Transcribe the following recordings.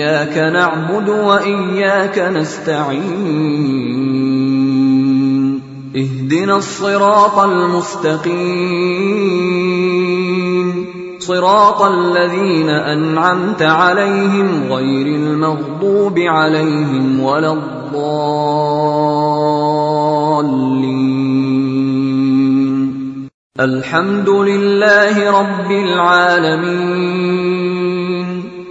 إياك نعبد وإياك نستعين. اهدنا الصراط المستقيم. صراط الذين أنعمت عليهم غير المغضوب عليهم ولا الضالين. الحمد لله رب العالمين.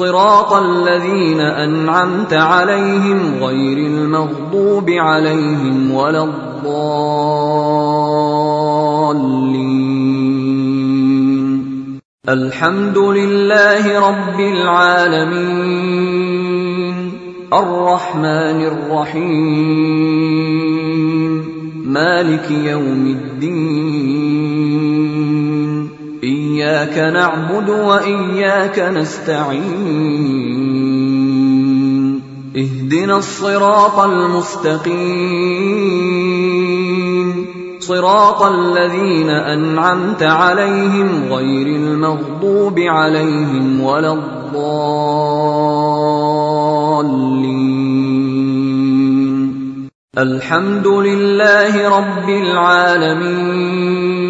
صراط الذين أنعمت عليهم غير المغضوب عليهم ولا الضالين. الحمد لله رب العالمين. الرحمن الرحيم. مالك يوم الدين. إياك نعبد وإياك نستعين. اهدنا الصراط المستقيم. صراط الذين أنعمت عليهم غير المغضوب عليهم ولا الضالين. الحمد لله رب العالمين.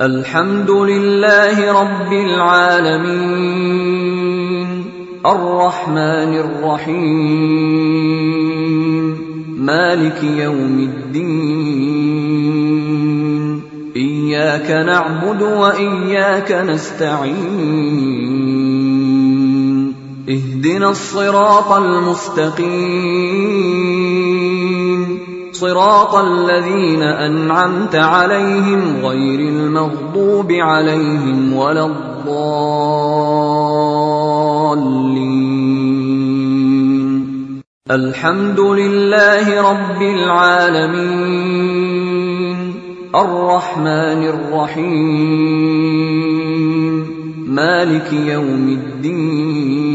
الحمد لله رب العالمين. الرحمن الرحيم. مالك يوم الدين. إياك نعبد وإياك نستعين. اهدنا الصراط المستقيم. صراط الذين أنعمت عليهم غير المغضوب عليهم ولا الضالين. الحمد لله رب العالمين. الرحمن الرحيم. مالك يوم الدين.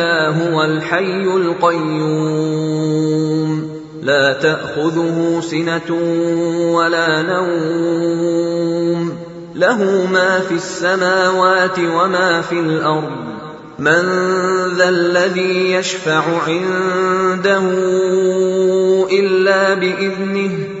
هو الحي القيوم. لا تأخذه سنة ولا نوم. له ما في السماوات وما في الأرض. من ذا الذي يشفع عنده إلا بإذنه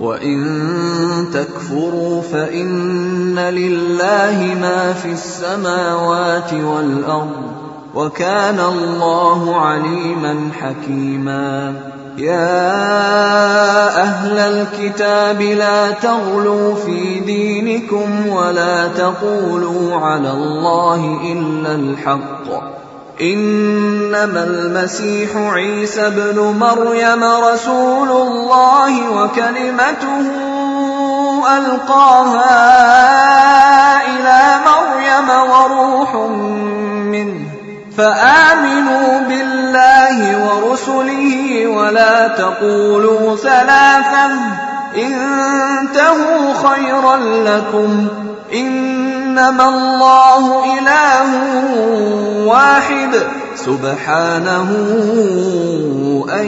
وان تكفروا فان لله ما في السماوات والارض وكان الله عليما حكيما يا أهل الكتاب لا تغلوا في دينكم ولا تقولوا على الله الا الحق إنما المسيح عيسى ابن مريم رسول الله وكلمته ألقاها إلى مريم وروح منه. فآمنوا بالله ورسله ولا تقولوا ثلاثا انتهوا خيرا لكم. إنما الله إله واحد سبحانه أن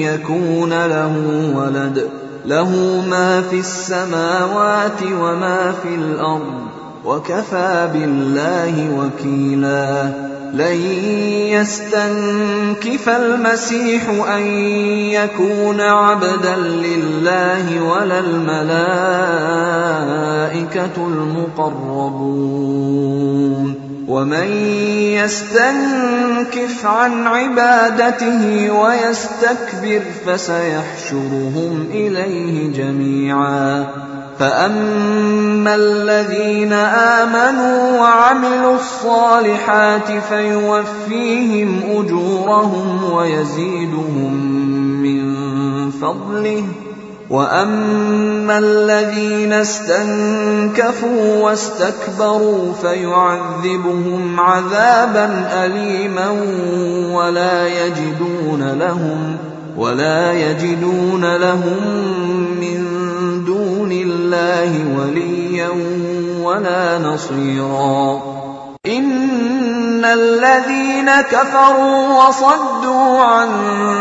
يكون له ولد له ما في السماوات وما في الأرض وكفى بالله وكيلا. لن يستنكف المسيح أن يكون عبدا لله ولا الملائكة المقربون. ومن يستنكف عن عبادته ويستكبر فسيحشرهم إليه جميعا. فاما الذين امنوا وعملوا الصالحات فيوفيهم اجورهم ويزيدهم من فضله واما الذين استنكفوا واستكبروا فيعذبهم عذابا اليما ولا يجدون لهم ولا يجدون لهم من الله وليا ولا نصيرا. إن الذين كفروا وصدوا عن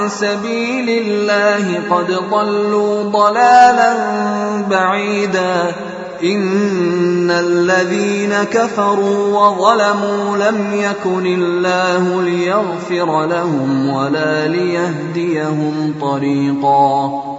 سبيل الله قد ضلوا ضلالا بعيدا. إن الذين كفروا وظلموا لم يكن الله ليغفر لهم ولا ليهديهم طريقا.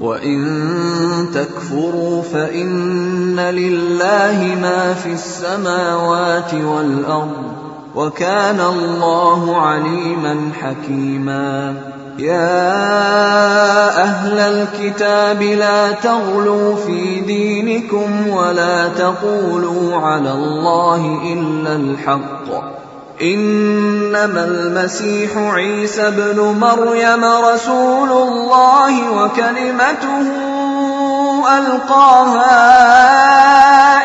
وان تكفروا فان لله ما في السماوات والارض وكان الله عليما حكيما يا أهل الكتاب لا تغلوا في دينكم ولا تقولوا على الله الا الحق إنما المسيح عيسى ابن مريم رسول الله وكلمته ألقاها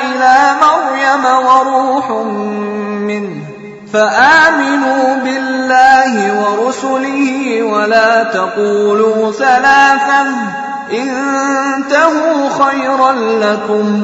إلى مريم وروح منه. فآمنوا بالله ورسله ولا تقولوا ثلاثا انتهوا خيرا لكم.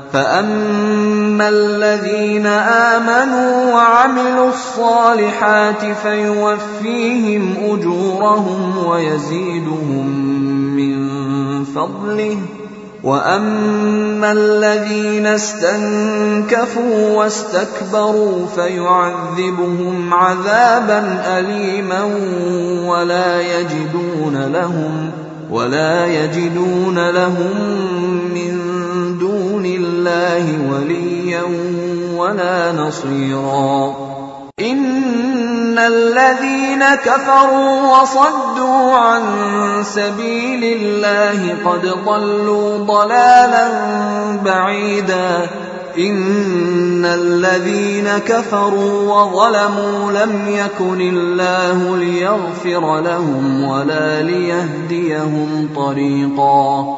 فاما الذين امنوا وعملوا الصالحات فيوفيهم اجورهم ويزيدهم من فضله واما الذين استنكفوا واستكبروا فيعذبهم عذابا اليما ولا يجدون لهم ولا يجدون لهم من دون الله وليا ولا نصيرا. إن الذين كفروا وصدوا عن سبيل الله قد ضلوا ضلالا بعيدا. إن الذين كفروا وظلموا لم يكن الله ليغفر لهم ولا ليهديهم طريقا.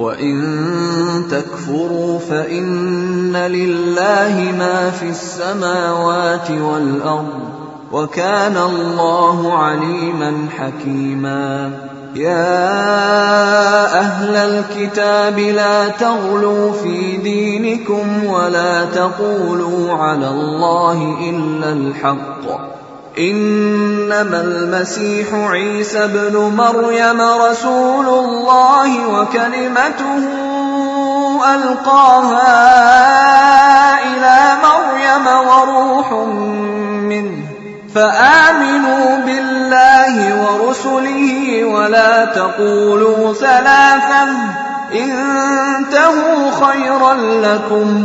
وان تكفروا فان لله ما في السماوات والارض وكان الله عليما حكيما يا أهل الكتاب لا تغلوا في دينكم ولا تقولوا على الله الا الحق إنما المسيح عيسى ابن مريم رسول الله وكلمته ألقاها إلى مريم وروح منه. فآمنوا بالله ورسله ولا تقولوا ثلاثا انتهوا خيرا لكم.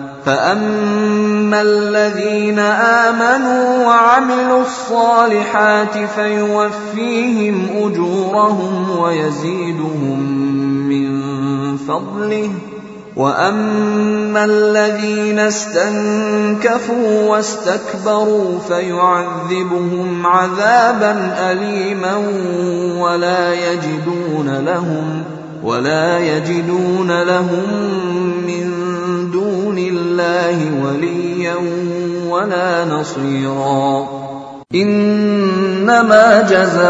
فاما الذين امنوا وعملوا الصالحات فيوفيهم اجورهم ويزيدهم من فضله واما الذين استنكفوا واستكبروا فيعذبهم عذابا اليما ولا يجدون لهم ولا يجدون لهم من دون الله وليا ولا نصيرا. إنما جزاء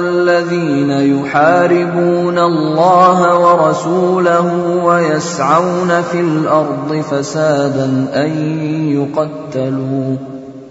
الذين يحاربون الله ورسوله ويسعون في الأرض فسادا أن يقتلوا.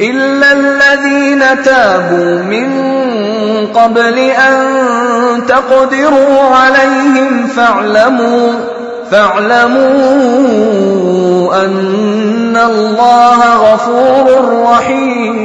إلا الذين تابوا من قبل أن تقدروا عليهم فاعلموا فاعلموا أن الله غفور رحيم.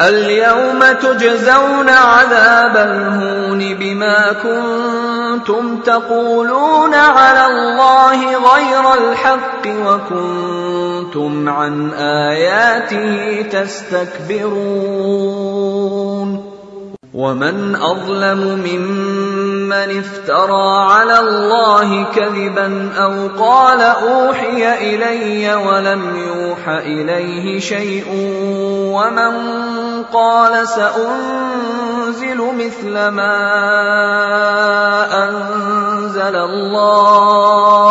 اليوم تجزون عذاب الهون بما كنتم تقولون على الله غير الحق وكنتم عن آياته تستكبرون. ومن أظلم ممن من افترى على الله كذبا أو قال اوحي الي ولم يوح اليه شيء ومن قال سانزل مثل ما انزل الله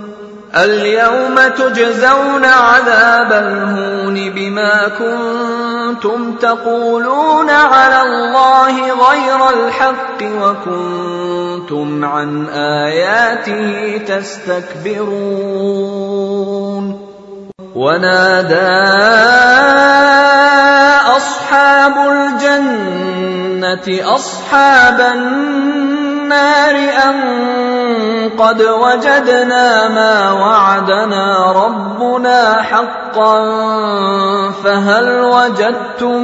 اليوم تجزون عذاب الهون بما كنتم تقولون على الله غير الحق وكنتم عن آياته تستكبرون. ونادى أصحاب الجنة أصحاب النار ان قد وجدنا ما وعدنا ربنا حقا فهل وجدتم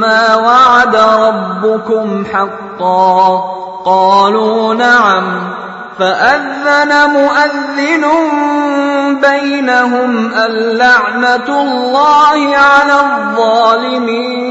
ما وعد ربكم حقا قالوا نعم فأذن مؤذن بينهم اللعنة الله على الظالمين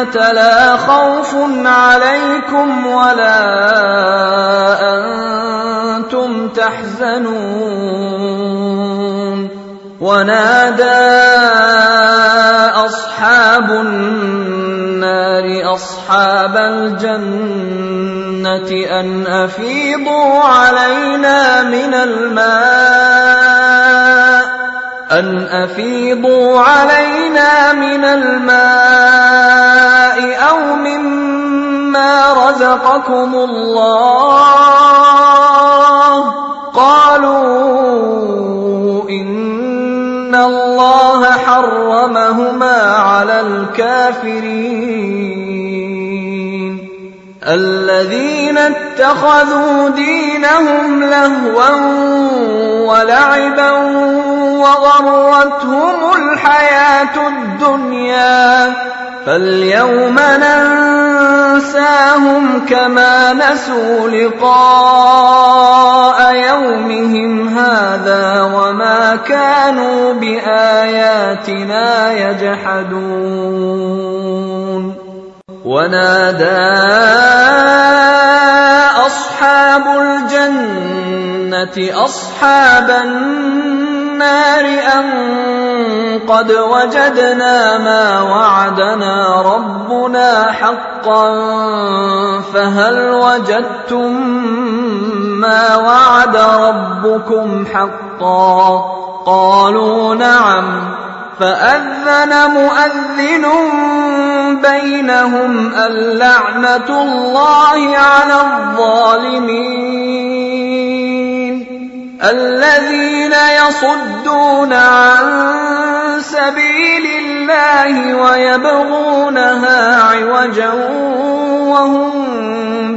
لا خوف عليكم ولا أنتم تحزنون. ونادى أصحاب النار أصحاب الجنة أن أفيضوا علينا من الماء. أن أفيضوا علينا من الماء. أو مما رزقكم الله. قالوا إن الله حرمهما على الكافرين. الذين اتخذوا دينهم لهوا ولعبا وغرتهم الحياة الدنيا. فاليوم ننساهم كما نسوا لقاء يومهم هذا وما كانوا بآياتنا يجحدون ونادى أصحاب الجنة أصحاب النار أن قد وجدنا ما وعدنا ربنا حقا فهل وجدتم ما وعد ربكم حقا؟ قالوا نعم فأذن مؤذن بينهم اللعنة الله على الظالمين الذين يصدون عن سبيل الله ويبغونها عوجا وهم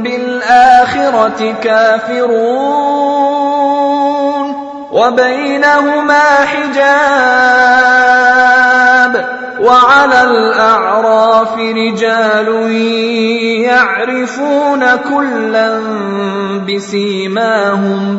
بالآخرة كافرون وبينهما حجاب وعلى الاعراف رجال يعرفون كلا بسيماهم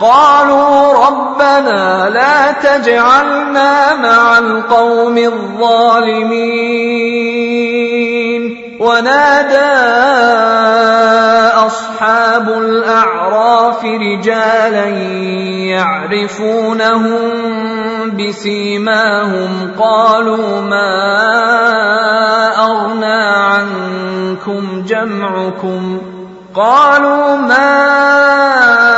قالوا ربنا لا تجعلنا مع القوم الظالمين. ونادى أصحاب الأعراف رجالا يعرفونهم بسيماهم. قالوا ما أغنى عنكم جمعكم؟ قالوا ما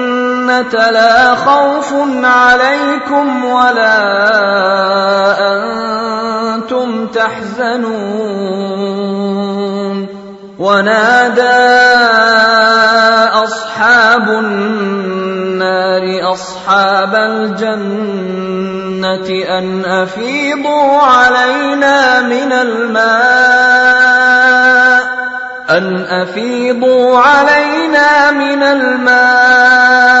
لا خوف عليكم ولا أنتم تحزنون. ونادى أصحاب النار أصحاب الجنة أن أفيضوا علينا من الماء. أن أفيضوا علينا من الماء.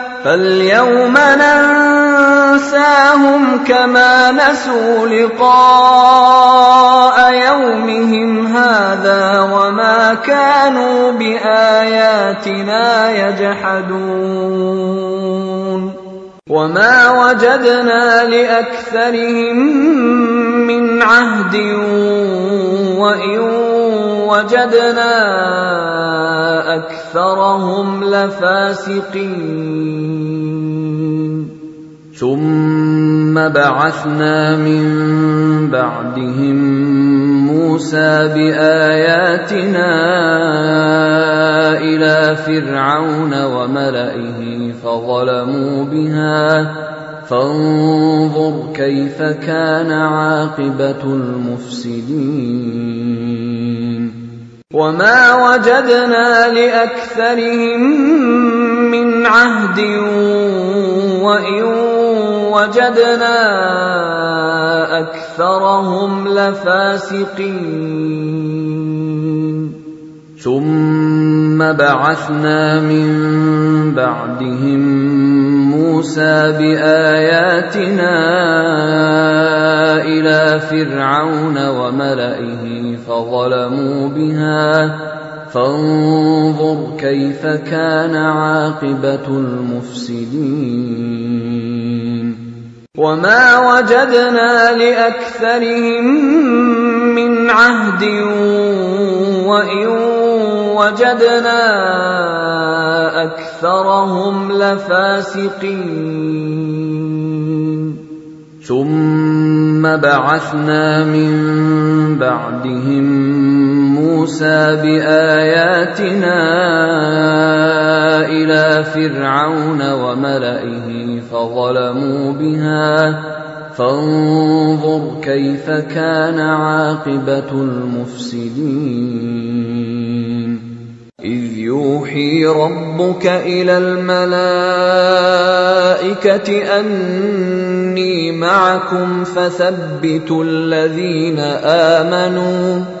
فاليوم ننساهم كما نسوا لقاء يومهم هذا وما كانوا بآياتنا يجحدون وما وجدنا لأكثرهم من عهد وإن وجدنا أكثرهم لفاسقين ثم بعثنا من بعدهم موسى بآياتنا إلى فرعون وملئه فظلموا بها. فانظر كيف كان عاقبة المفسدين. وما وجدنا لأكثرهم من عهد وإن وجدنا أكثرهم لفاسقين. ثم بعثنا من بعدهم موسى بآياتنا إلى فرعون وملئه فظلموا بها. فانظر كيف كان عاقبة المفسدين. وما وجدنا لأكثرهم من عهد وإن وجدنا اكثرهم لفاسقين ثم بعثنا من بعدهم موسى بآياتنا إلى فرعون وملئه فظلموا بها. فانظر كيف كان عاقبة المفسدين. إذ يوحي ربك إلى الملائكة أني معكم فثبتوا الذين آمنوا.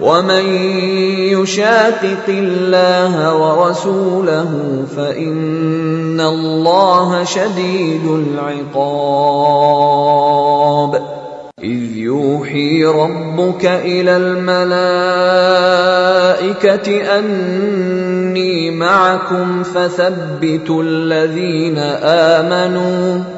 ومن يشاقق الله ورسوله فإن الله شديد العقاب. إذ يوحي ربك إلى الملائكة أني معكم فثبتوا الذين آمنوا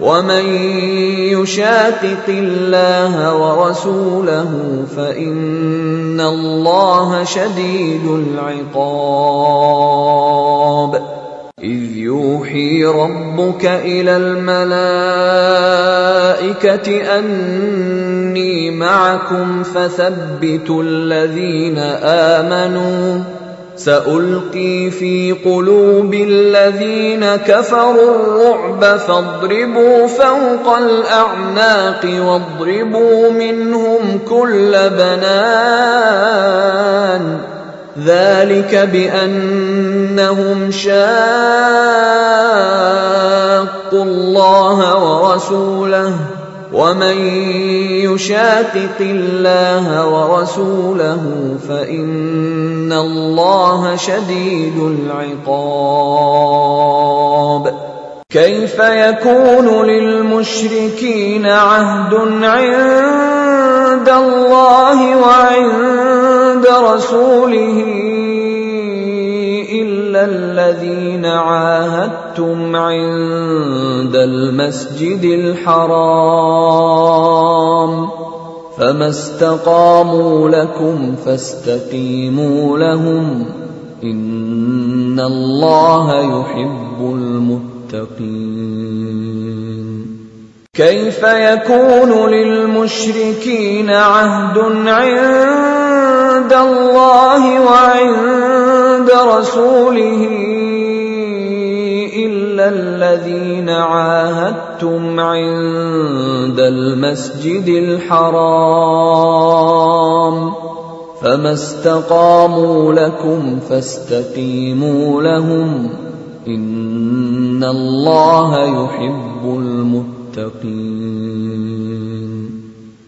ومن يشاقق الله ورسوله فان الله شديد العقاب اذ يوحي ربك إلى الملائكه اني معكم فثبتوا الذين امنوا سألقي في قلوب الذين كفروا الرعب فاضربوا فوق الأعناق واضربوا منهم كل بنان ذلك بأنهم شاقوا الله ورسوله ومن يشاقق الله ورسوله فإن الله شديد العقاب كيف يكون للمشركين عهد عند الله وعند رسوله الا الذين عاهدتم عند المسجد الحرام فما استقاموا لكم فاستقيموا لهم ان الله يحب المتقين كيف يكون للمشركين عهد عند الله وعند رسوله الا الذين عاهدتم عند المسجد الحرام فما استقاموا لكم فاستقيموا لهم ان الله يحب المتقين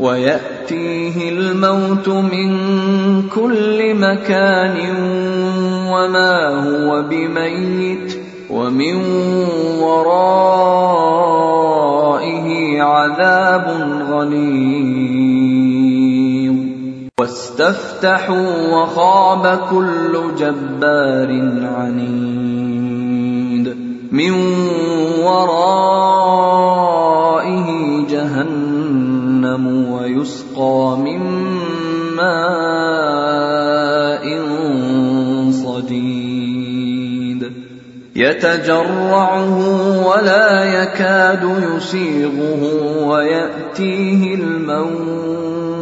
ويأتيه الموت من كل مكان وما هو بميت ومن ورائه عذاب غليظ. واستفتحوا وخاب كل جبار عنيد. من ورائه جهنم. ويسقى من ماء صديد يتجرعه ولا يكاد يسيغه وياتيه الموت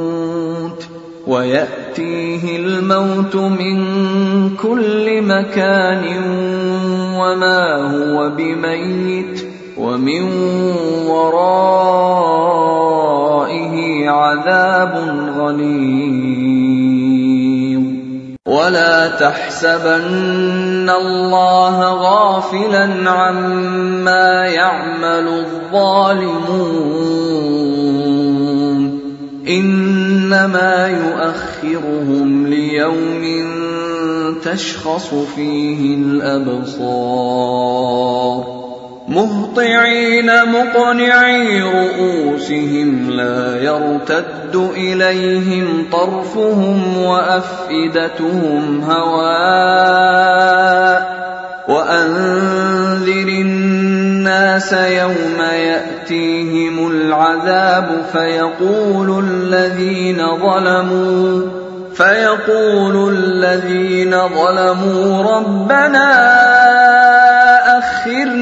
وياتيه الموت من كل مكان وما هو بميت ومن ورائه عذاب غليظ. ولا تحسبن الله غافلا عما يعمل الظالمون. إنما يؤخرهم ليوم تشخص فيه الأبصار. مهطعين مقنعي رؤوسهم لا يرتد إليهم طرفهم وأفئدتهم هواء وأنذر الناس يوم يأتيهم العذاب فيقول الذين ظلموا فيقول الذين ظلموا ربنا أخرنا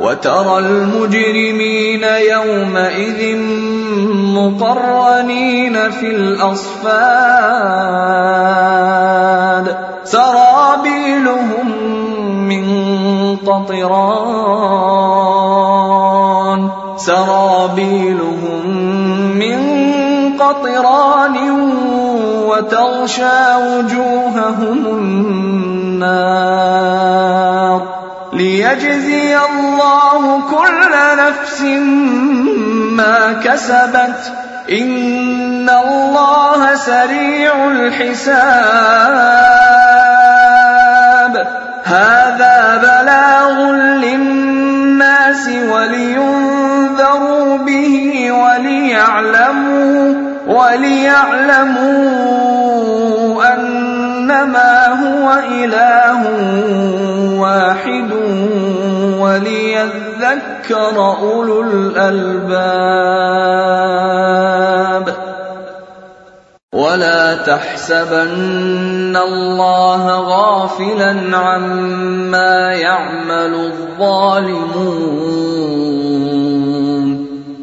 وترى المجرمين يومئذ مقرنين في الأصفاد. سرابيلهم من قطران. سرابيلهم من قطران وتغشى وجوههم النار. ليجزي الله كل نفس ما كسبت. إن الله سريع الحساب. هذا بلاغ للناس ولينذروا به وليعلموا وليعلموا أنما هو إله واحد وليذكر أولو الألباب. ولا تحسبن الله غافلا عما يعمل الظالمون.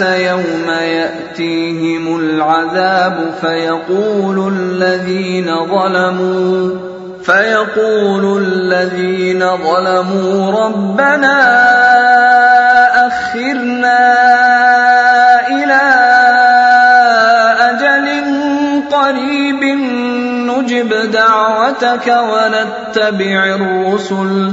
يوم يأتيهم العذاب فيقول الذين ظلموا فيقول الذين ظلموا ربنا أخرنا إلى أجل قريب نجب دعوتك ونتبع الرسل.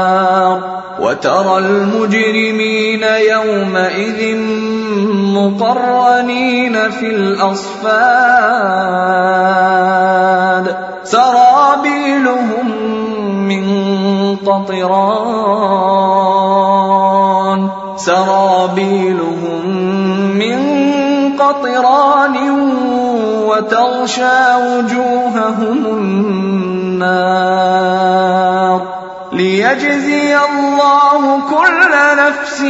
وترى المجرمين يومئذ مقرنين في الأصفاد. سرابيلهم من قطران. سرابيلهم من قطران وتغشى وجوههم النار. ليجزي الله كل نفس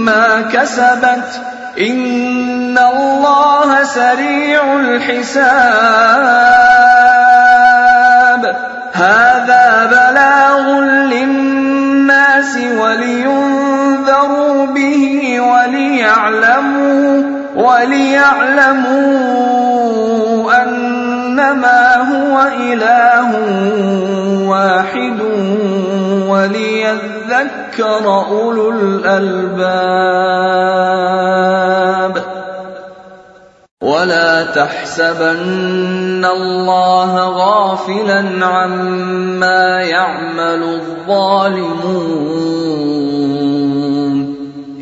ما كسبت. إن الله سريع الحساب. هذا بلاغ للناس ولينذروا به وليعلموا وليعلموا أنما هو إله وليذكر أولو الألباب. ولا تحسبن الله غافلا عما يعمل الظالمون.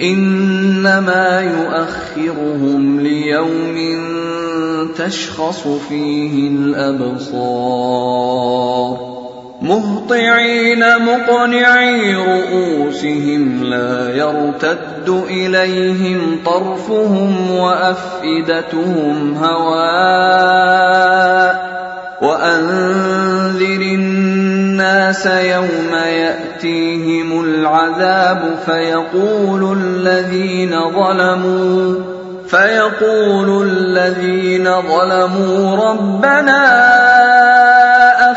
إنما يؤخرهم ليوم تشخص فيه الأبصار. مهطعين مقنعي رؤوسهم لا يرتد إليهم طرفهم وأفئدتهم هواء وأنذر الناس يوم يأتيهم العذاب فيقول الذين ظلموا فيقول الذين ظلموا ربنا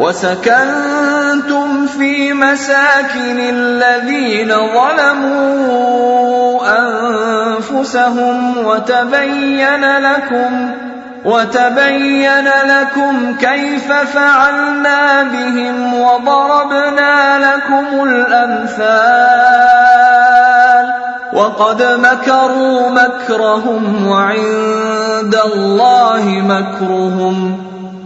وسكنتم في مساكن الذين ظلموا أنفسهم وتبين لكم وتبين لكم كيف فعلنا بهم وضربنا لكم الأمثال. وقد مكروا مكرهم وعند الله مكرهم.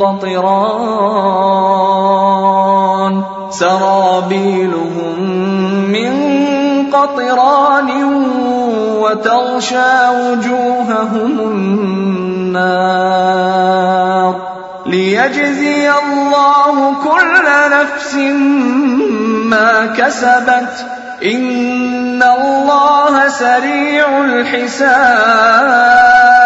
قطران سرابيلهم من قطران وتغشى وجوههم النار. ليجزي الله كل نفس ما كسبت. إن الله سريع الحساب.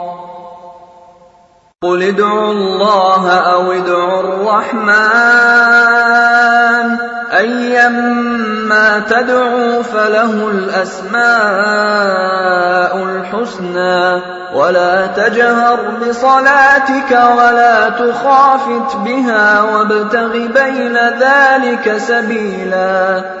قل ادعوا الله أو ادعوا الرحمن ايما تدعوا فله الاسماء الحسنى ولا تجهر بصلاتك ولا تخافت بها وابتغ بين ذلك سبيلا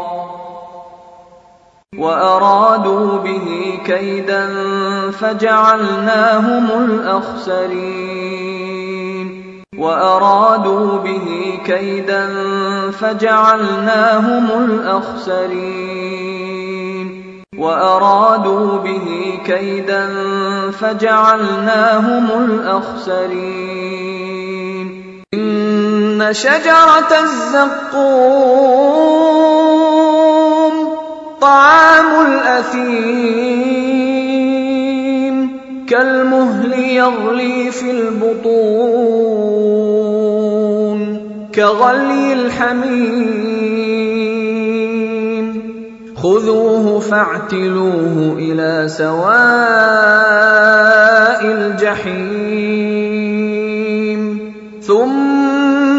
وأرادوا به كيدا فجعلناهم الأخسرين. وأرادوا به كيدا فجعلناهم الأخسرين. وأرادوا به كيدا فجعلناهم الأخسرين. إن شجرة الزقوم طعام الأثيم. كالمهل يغلي في البطون. كغلي الحميم. خذوه فاعتلوه إلى سواء الجحيم. ثم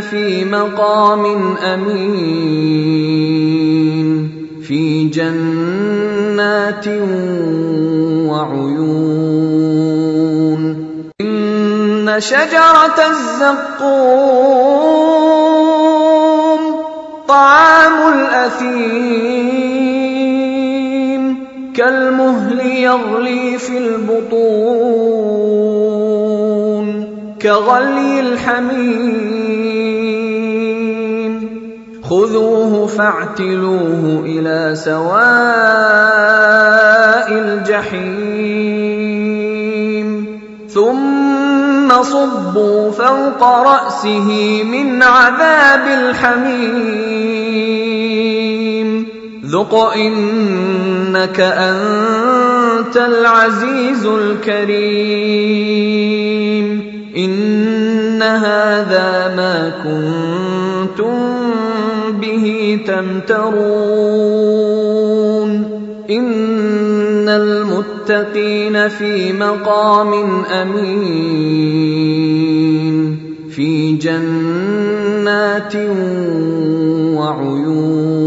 في مقام أمين في جنات وعيون. إن شجرة الزقوم طعام الأثيم كالمهل يغلي في البطون. كغلي الحميم. خذوه فاعتلوه إلى سواء الجحيم. ثم صبوا فوق رأسه من عذاب الحميم. ذق إنك أنت العزيز الكريم. ان هذا ما كنتم به تمترون ان المتقين في مقام امين في جنات وعيون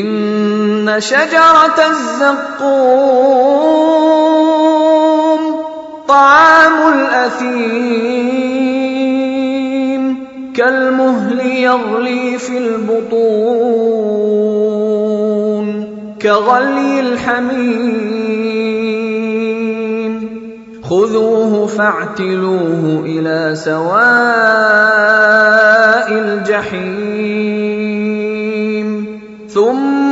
ان شجره الزقوم طعام الأثيم. كالمهل يغلي في البطون. كغلي الحميم. خذوه فاعتلوه إلى سواء الجحيم. ثم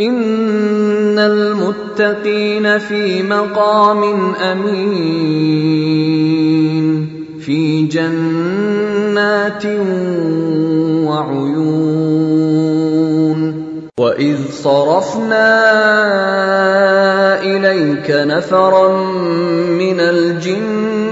ان المتقين في مقام امين في جنات وعيون واذ صرفنا اليك نفرا من الجن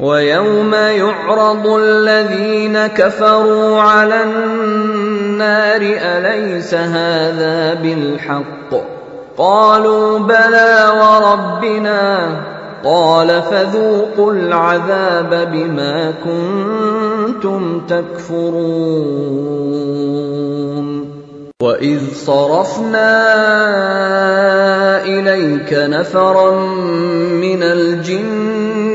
ويوم يعرض الذين كفروا على النار أليس هذا بالحق؟ قالوا بلى وربنا. قال فذوقوا العذاب بما كنتم تكفرون. وإذ صرفنا إليك نفرا من الجن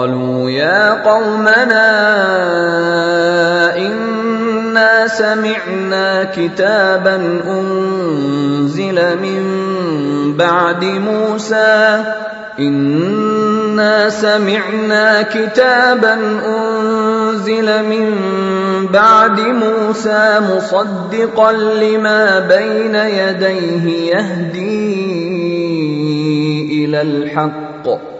قالوا يا قومنا إنا سمعنا كتابا أنزل من بعد موسى. إنا سمعنا كتابا أنزل من بعد موسى مصدقا لما بين يديه يهدي إلى الحق.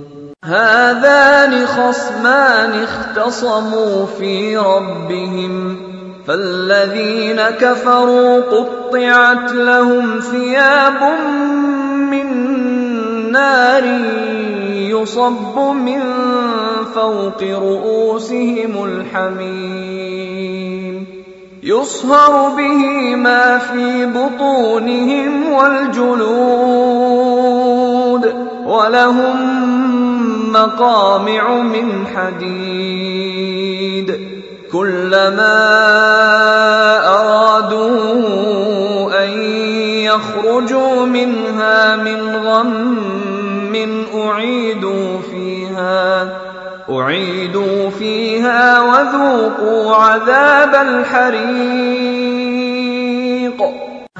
هذان خصمان اختصموا في ربهم فالذين كفروا قطعت لهم ثياب من نار يصب من فوق رؤوسهم الحميم. يصهر به ما في بطونهم والجلود. ولهم مقامع من حديد كلما أرادوا أن يخرجوا منها من غم أعيدوا فيها أعيدوا فيها وذوقوا عذاب الحريق.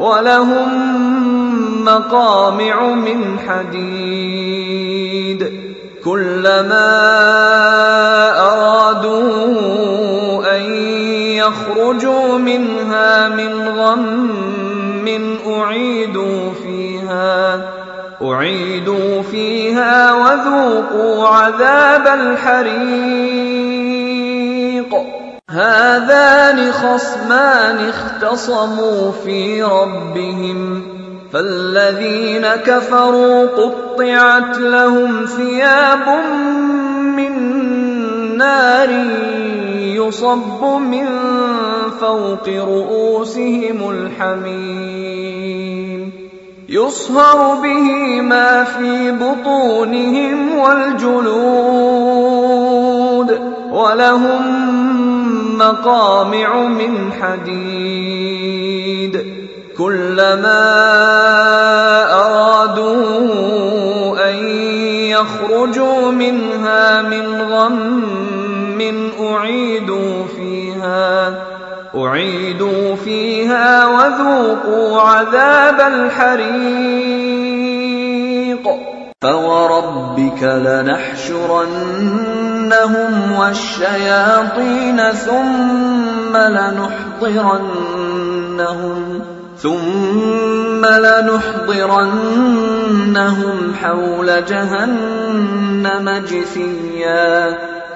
ولهم مقامع من حديد كلما أرادوا أن يخرجوا منها من غم أعيدوا فيها أعيدوا فيها وذوقوا عذاب الحريق. هذان خصمان اختصموا في ربهم فالذين كفروا قطعت لهم ثياب من نار يصب من فوق رؤوسهم الحميم. يصهر به ما في بطونهم والجلود. ولهم مقامع من حديد كلما أرادوا أن يخرجوا منها من غم أعيدوا فيها أعيدوا فيها وذوقوا عذاب الحريق. فوربك لنحشرنهم والشياطين ثم لنحضرنهم ثم لنحضرنهم حول جهنم جثيا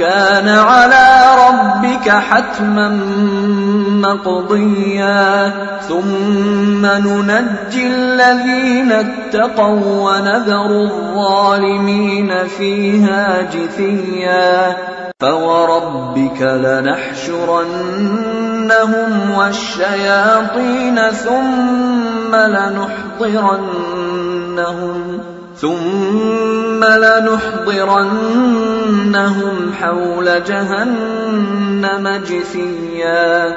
كان على ربك حتما مقضيا. ثم ننجي الذين اتقوا ونذر الظالمين فيها جثيا. فوربك لنحشرنهم والشياطين ثم لنحضرنهم. ثم لنحضرنهم حول جهنم جثيا.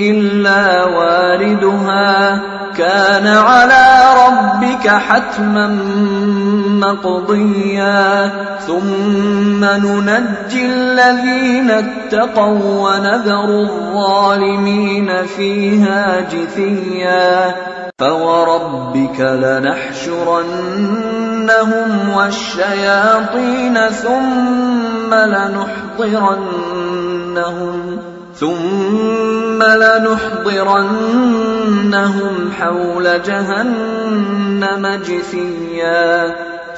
إلا واردها. كان على ربك حتما مقضيا. ثم ننجي الذين اتقوا ونذر الظالمين فيها جثيا. فوربك لنحشرنهم والشياطين ثم لنحضرنهم. ثم لنحضرنهم حول جهنم جثيا.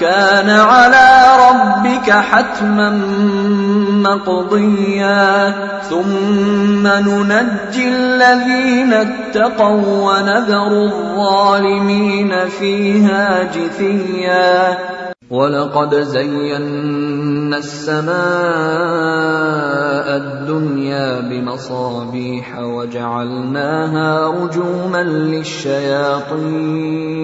كان على ربك حتما مقضيا. ثم ننجي الذين اتقوا ونذر الظالمين فيها جثيا. ولقد زينا السماء الدنيا بمصابيح وجعلناها رجوما للشياطين.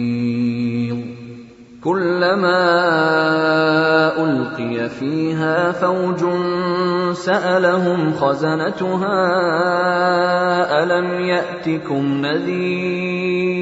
كلما ألقي فيها فوج سألهم خزنتها ألم يأتكم نذير؟